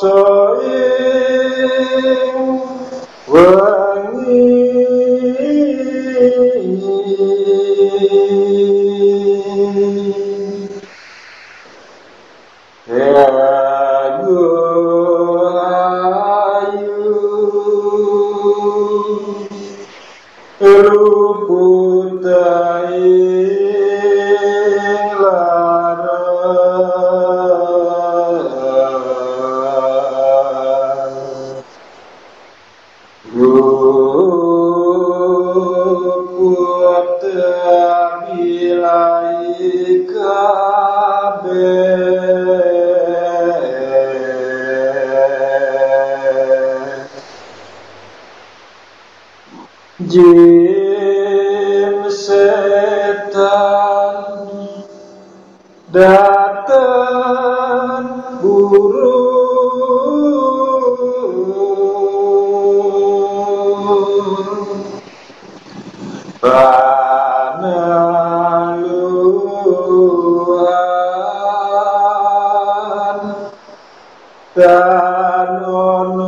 saying, well, Jim setan datang burung Panaluan Tanono wani